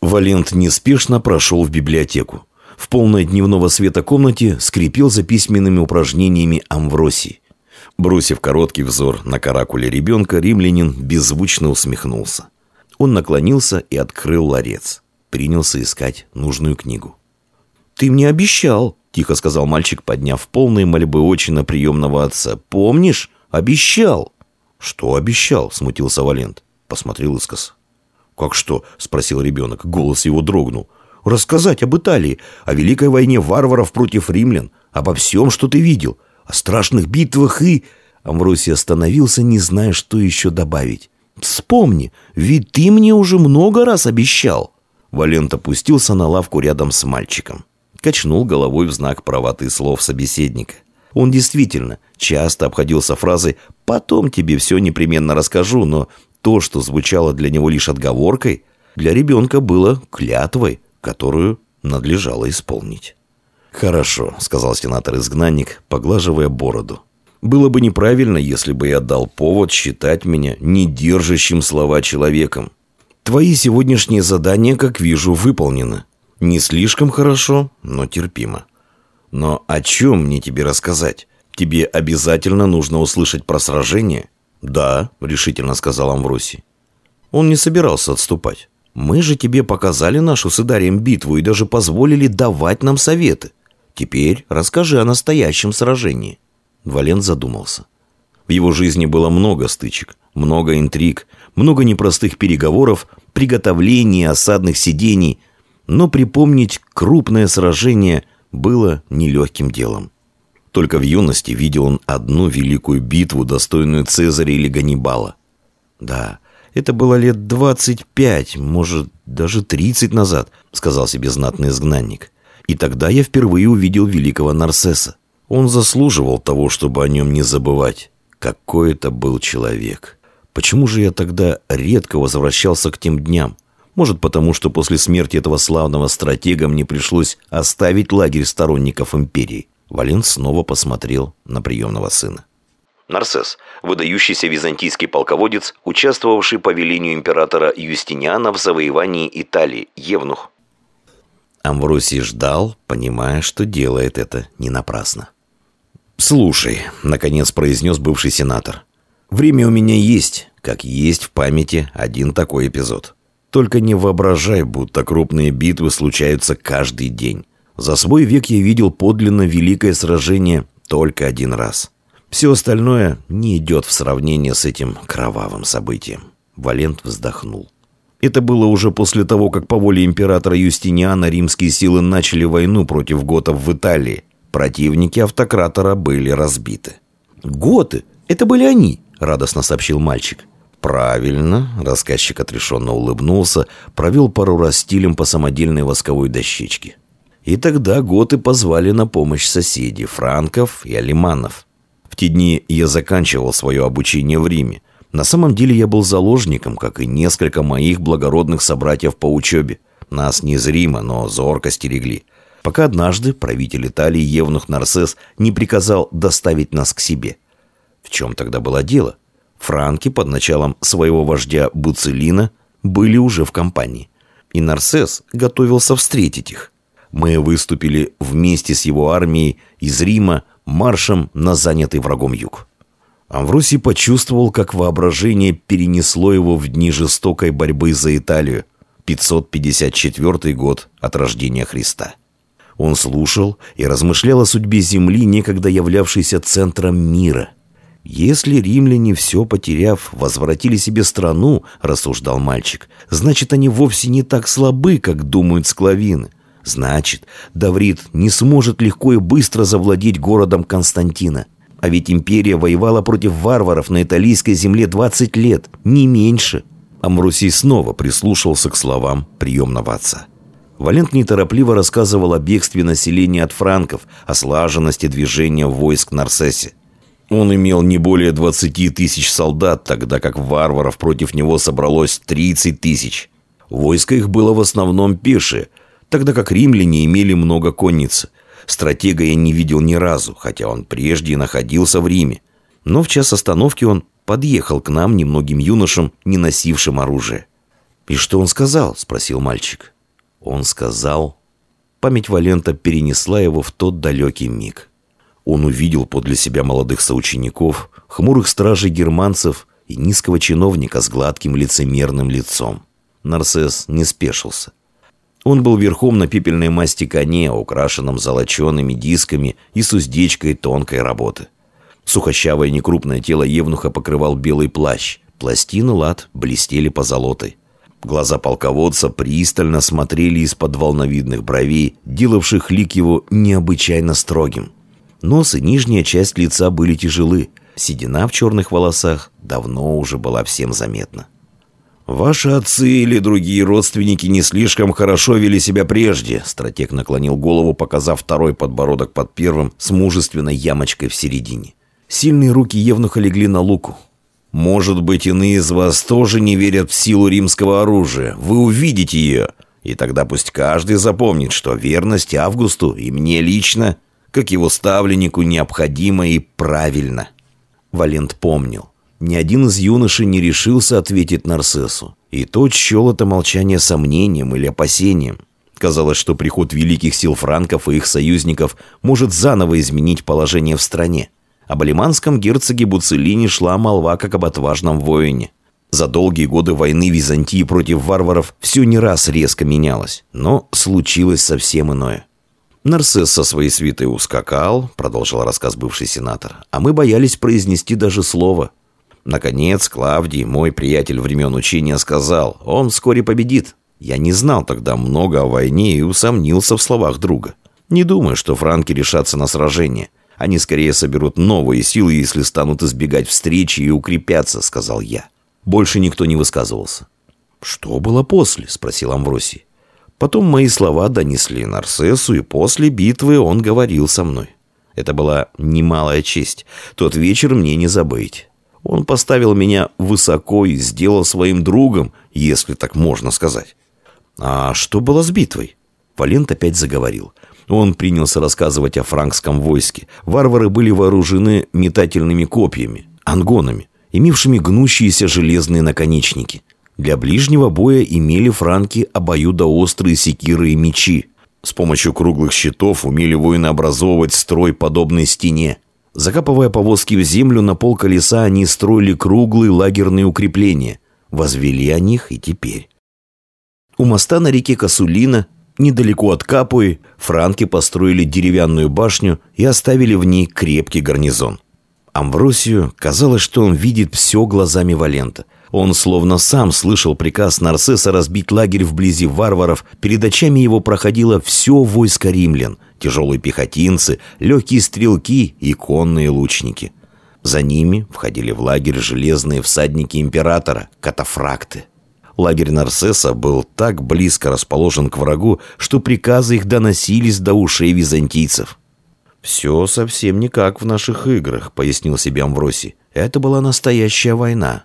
Валент неспешно прошел в библиотеку. В полной дневного света комнате скрипел за письменными упражнениями Амвросий. Бросив короткий взор на каракуле ребенка, римлянин беззвучно усмехнулся. Он наклонился и открыл ларец. Принялся искать нужную книгу. «Ты мне обещал», — тихо сказал мальчик, подняв полные мольбы очи на приемного отца. «Помнишь? Обещал!» «Что обещал?» — смутился Валент. Посмотрел искос. «Как что?» — спросил ребенок. Голос его дрогнул. «Рассказать об Италии, о Великой войне варваров против римлян, обо всем, что ты видел, о страшных битвах и...» Амвросий остановился, не зная, что еще добавить. «Вспомни, ведь ты мне уже много раз обещал!» Валент опустился на лавку рядом с мальчиком. Качнул головой в знак правоты слов собеседника. Он действительно часто обходился фразой «потом тебе все непременно расскажу», но то, что звучало для него лишь отговоркой, для ребенка было клятвой, которую надлежало исполнить. «Хорошо», — сказал сенатор-изгнанник, поглаживая бороду. «Было бы неправильно, если бы я дал повод считать меня не держащим слова человеком. Твои сегодняшние задания, как вижу, выполнены. Не слишком хорошо, но терпимо. Но о чем мне тебе рассказать? Тебе обязательно нужно услышать про сражение?» «Да», — решительно сказал Амвросий. Он не собирался отступать. «Мы же тебе показали нашу с Идарием битву и даже позволили давать нам советы. Теперь расскажи о настоящем сражении». Валент задумался. В его жизни было много стычек, много интриг, много непростых переговоров, приготовлений, осадных сидений, но припомнить крупное сражение было нелегким делом. Только в юности видел он одну великую битву, достойную Цезаря или Ганнибала. Да, это было лет двадцать пять, может, даже тридцать назад, сказал себе знатный изгнанник. И тогда я впервые увидел великого Нарсеса. Он заслуживал того, чтобы о нем не забывать. Какой это был человек. Почему же я тогда редко возвращался к тем дням? Может, потому что после смерти этого славного стратега мне пришлось оставить лагерь сторонников империи. Вален снова посмотрел на приемного сына. Нарсес, выдающийся византийский полководец, участвовавший по велению императора Юстиниана в завоевании Италии, Евнух. Амвросий ждал, понимая, что делает это не напрасно. «Слушай», — наконец произнес бывший сенатор, «время у меня есть, как есть в памяти один такой эпизод. Только не воображай, будто крупные битвы случаются каждый день. За свой век я видел подлинно великое сражение только один раз. Все остальное не идет в сравнение с этим кровавым событием. Валент вздохнул. Это было уже после того, как по воле императора Юстиниана римские силы начали войну против готов в Италии. Противники автократора были разбиты. «Готы! Это были они!» — радостно сообщил мальчик. «Правильно», — рассказчик отрешенно улыбнулся, провел пару раз стилем по самодельной восковой дощечке. И тогда готы позвали на помощь соседей, франков и алиманов. В те дни я заканчивал свое обучение в Риме. На самом деле я был заложником, как и несколько моих благородных собратьев по учебе. Нас не из Рима, но зорко стерегли. Пока однажды правитель Италии Евнух Нарсес не приказал доставить нас к себе. В чем тогда было дело? Франки под началом своего вождя Буцелина были уже в компании. И Нарсес готовился встретить их. Мы выступили вместе с его армией из Рима маршем на занятый врагом юг. Амвросий почувствовал, как воображение перенесло его в дни жестокой борьбы за Италию, 554 год от рождения Христа. Он слушал и размышлял о судьбе земли, некогда являвшейся центром мира. «Если римляне, все потеряв, возвратили себе страну, — рассуждал мальчик, — значит, они вовсе не так слабы, как думают склавины. Значит, Даврит не сможет легко и быстро завладеть городом Константина. А ведь империя воевала против варваров на италийской земле 20 лет, не меньше. Амрусий снова прислушался к словам приемного отца. Валент неторопливо рассказывал о бегстве населения от франков, о слаженности движения войск Нарсесе. Он имел не более 20 тысяч солдат, тогда как варваров против него собралось 30 тысяч. Войско их было в основном пешее – тогда как римляне имели много конницы. Стратега я не видел ни разу, хотя он прежде находился в Риме. Но в час остановки он подъехал к нам немногим юношам, не носившим оружие. «И что он сказал?» — спросил мальчик. Он сказал... Память Валента перенесла его в тот далекий миг. Он увидел подле себя молодых соучеников, хмурых стражей германцев и низкого чиновника с гладким лицемерным лицом. Нарсес не спешился. Он был верхом на пепельной масти коне, украшенном золочеными дисками и с уздечкой тонкой работы. Сухощавое некрупное тело Евнуха покрывал белый плащ. Пластины лад блестели по золотой. Глаза полководца пристально смотрели из-под волновидных бровей, делавших лик его необычайно строгим. Нос и нижняя часть лица были тяжелы. Седина в черных волосах давно уже была всем заметна. «Ваши отцы или другие родственники не слишком хорошо вели себя прежде», стратег наклонил голову, показав второй подбородок под первым с мужественной ямочкой в середине. Сильные руки Евнуха легли на луку. Может быть, иные из вас тоже не верят в силу римского оружия. Вы увидите ее. И тогда пусть каждый запомнит, что верность Августу и мне лично, как его ставленнику, необходимо и правильно. Валент помнил. Ни один из юношей не решился ответить Нарцессу. И тот счел это молчание сомнением или опасением. Казалось, что приход великих сил франков и их союзников может заново изменить положение в стране. Об алиманском герцоге Буцеллине шла молва как об отважном воине. За долгие годы войны Византии против варваров все не раз резко менялось, но случилось совсем иное. Нарсес со своей свитой ускакал, продолжил рассказ бывший сенатор, а мы боялись произнести даже слово. Наконец, Клавдий, мой приятель времен учения, сказал, он вскоре победит. Я не знал тогда много о войне и усомнился в словах друга. Не думаю, что франки решатся на сражение – они скорее соберут новые силы, если станут избегать встречи и укрепятся», — сказал я. Больше никто не высказывался. «Что было после?» — спросил Амвросий. Потом мои слова донесли Нарсесу, и после битвы он говорил со мной. Это была немалая честь. Тот вечер мне не забыть. Он поставил меня высоко и сделал своим другом, если так можно сказать. А что было с битвой? Валент опять заговорил. Он принялся рассказывать о франкском войске. Варвары были вооружены метательными копьями, ангонами, имевшими гнущиеся железные наконечники. Для ближнего боя имели франки обоюдоострые секиры и мечи. С помощью круглых щитов умели воины образовывать строй, подобной стене. Закапывая повозки в землю, на пол колеса они строили круглые лагерные укрепления. Возвели о них и теперь. У моста на реке Касулина Недалеко от Капуи франки построили деревянную башню и оставили в ней крепкий гарнизон. Амвросию казалось, что он видит все глазами Валента. Он словно сам слышал приказ Нарцесса разбить лагерь вблизи варваров. Перед очами его проходило все войско римлян. Тяжелые пехотинцы, легкие стрелки и конные лучники. За ними входили в лагерь железные всадники императора, катафракты. Лагерь Нарсеса был так близко расположен к врагу, что приказы их доносились до ушей византийцев. «Все совсем не как в наших играх», — пояснил себе Амвросий. «Это была настоящая война».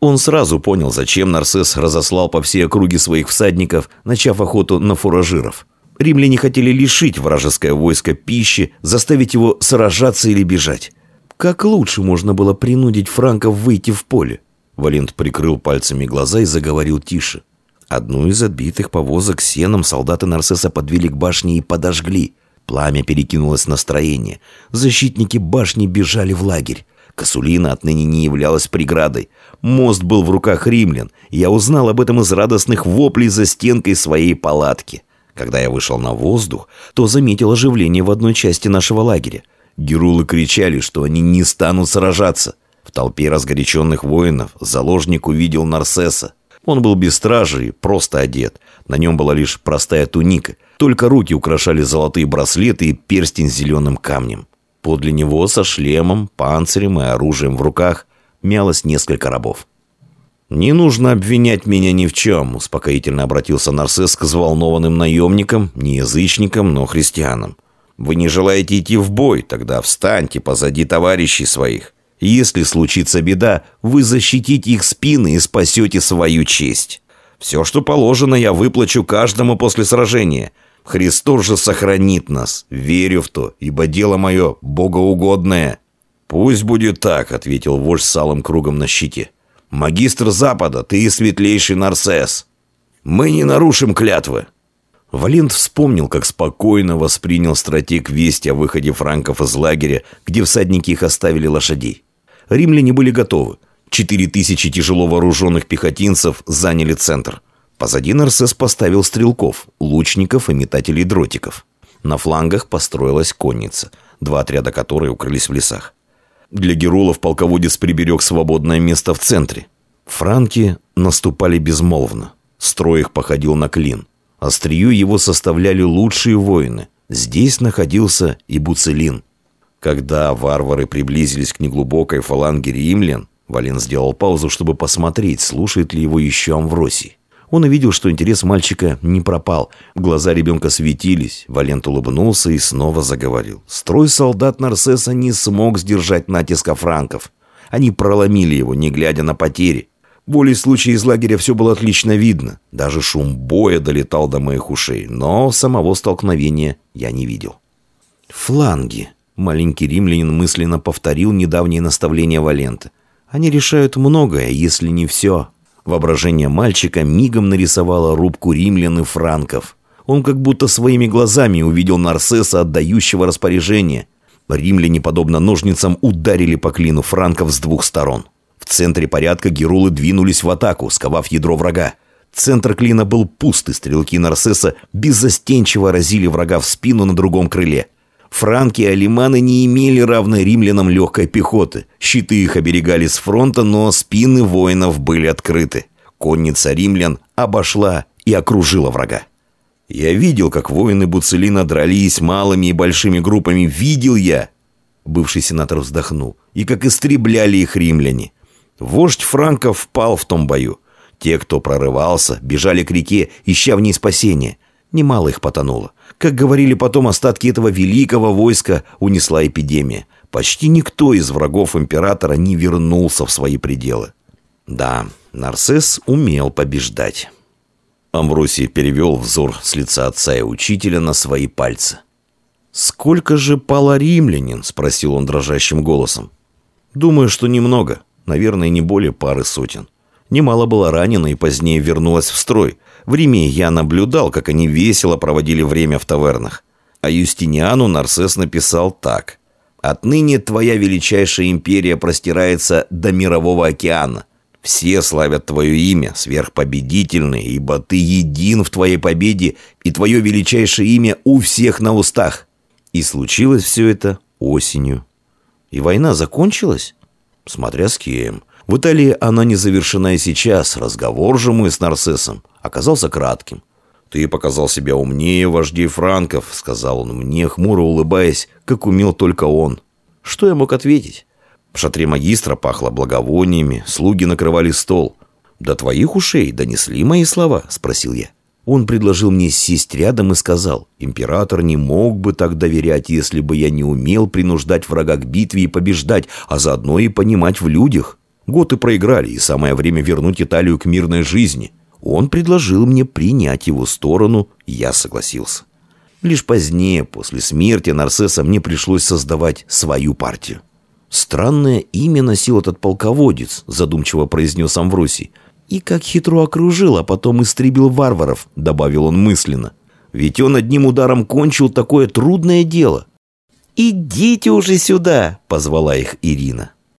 Он сразу понял, зачем Нарсес разослал по всей округе своих всадников, начав охоту на фуражиров. Римляне хотели лишить вражеское войско пищи, заставить его сражаться или бежать. Как лучше можно было принудить франков выйти в поле? Валент прикрыл пальцами глаза и заговорил тише. Одну из отбитых повозок сеном солдаты Нарсеса подвели к башне и подожгли. Пламя перекинулось на строение. Защитники башни бежали в лагерь. Косулина отныне не являлась преградой. Мост был в руках римлян. Я узнал об этом из радостных воплей за стенкой своей палатки. Когда я вышел на воздух, то заметил оживление в одной части нашего лагеря. Герулы кричали, что они не станут сражаться. В толпе разгоряченных воинов заложник увидел Нарсеса. Он был без стражи и просто одет. На нем была лишь простая туника. Только руки украшали золотые браслеты и перстень с зеленым камнем. Подле него со шлемом, панцирем и оружием в руках мялось несколько рабов. «Не нужно обвинять меня ни в чем», — успокоительно обратился Нарсес к взволнованным наемникам, не язычникам, но христианам. «Вы не желаете идти в бой? Тогда встаньте позади товарищей своих. Если случится беда, вы защитите их спины и спасете свою честь. Все, что положено, я выплачу каждому после сражения. Христос же сохранит нас. Верю в то, ибо дело мое богоугодное». «Пусть будет так», — ответил вождь с алым кругом на щите. «Магистр Запада, ты и светлейший Нарсес. Мы не нарушим клятвы!» Валент вспомнил, как спокойно воспринял стратег весть о выходе франков из лагеря, где всадники их оставили лошадей. Римляне были готовы. Четыре тысячи тяжело вооруженных пехотинцев заняли центр. Позади Нарсес поставил стрелков, лучников и метателей дротиков. На флангах построилась конница, два отряда которой укрылись в лесах. Для герулов полководец приберег свободное место в центре. Франки наступали безмолвно. Строй их походил на клин. Острию его составляли лучшие воины. Здесь находился и Буцелин. Когда варвары приблизились к неглубокой фаланге римлян, Вален сделал паузу, чтобы посмотреть, слушает ли его еще Амвросий. Он увидел, что интерес мальчика не пропал. Глаза ребенка светились. Валент улыбнулся и снова заговорил. Строй солдат Нарсеса не смог сдержать натиска франков. Они проломили его, не глядя на потери. Более случая из лагеря все было отлично видно. Даже шум боя долетал до моих ушей. Но самого столкновения я не видел. «Фланги», — маленький римлянин мысленно повторил недавнее наставление Валента. «Они решают многое, если не все». Воображение мальчика мигом нарисовало рубку римлян и франков. Он как будто своими глазами увидел Нарсеса, отдающего распоряжение. Римляне, подобно ножницам, ударили по клину франков с двух сторон. В центре порядка герулы двинулись в атаку, сковав ядро врага. Центр клина был пуст, и стрелки Нарсеса беззастенчиво разили врага в спину на другом крыле. Франки и алиманы не имели равной римлянам легкой пехоты. Щиты их оберегали с фронта, но спины воинов были открыты. Конница римлян обошла и окружила врага. Я видел, как воины Буцелина дрались малыми и большими группами. Видел я! Бывший сенатор вздохнул. И как истребляли их римляне. Вождь франков впал в том бою. Те, кто прорывался, бежали к реке, ища в ней спасения. Немало их потонуло. Как говорили потом, остатки этого великого войска унесла эпидемия. Почти никто из врагов императора не вернулся в свои пределы. Да, Нарсес умел побеждать. Амвросий перевел взор с лица отца и учителя на свои пальцы. «Сколько же пало римлянин?» – спросил он дрожащим голосом. «Думаю, что немного. Наверное, не более пары сотен. Немало было ранено и позднее вернулось в строй. В Риме я наблюдал, как они весело проводили время в тавернах. А Юстиниану Нарсес написал так. «Отныне твоя величайшая империя простирается до мирового океана. Все славят твое имя, сверхпобедительный, ибо ты един в твоей победе, и твое величайшее имя у всех на устах». И случилось все это осенью. И война закончилась? Смотря с кем. В Италии она не завершена и сейчас. Разговор же мой с Нарцессом оказался кратким. «Ты показал себя умнее вождей франков», — сказал он мне, хмуро улыбаясь, как умел только он. Что я мог ответить? В шатре магистра пахло благовониями, слуги накрывали стол. «До твоих ушей донесли мои слова?» — спросил я. Он предложил мне сесть рядом и сказал, «Император не мог бы так доверять, если бы я не умел принуждать врага к битве и побеждать, а заодно и понимать в людях». Готы проиграли, и самое время вернуть Италию к мирной жизни. Он предложил мне принять его сторону, я согласился. Лишь позднее, после смерти Нарсеса, мне пришлось создавать свою партию. «Странное имя носил этот полководец», — задумчиво произнес Амвросий. «И как хитро окружил, а потом истребил варваров», — добавил он мысленно. «Ведь он одним ударом кончил такое трудное дело». «Идите уже сюда!» — позвала их Ирина.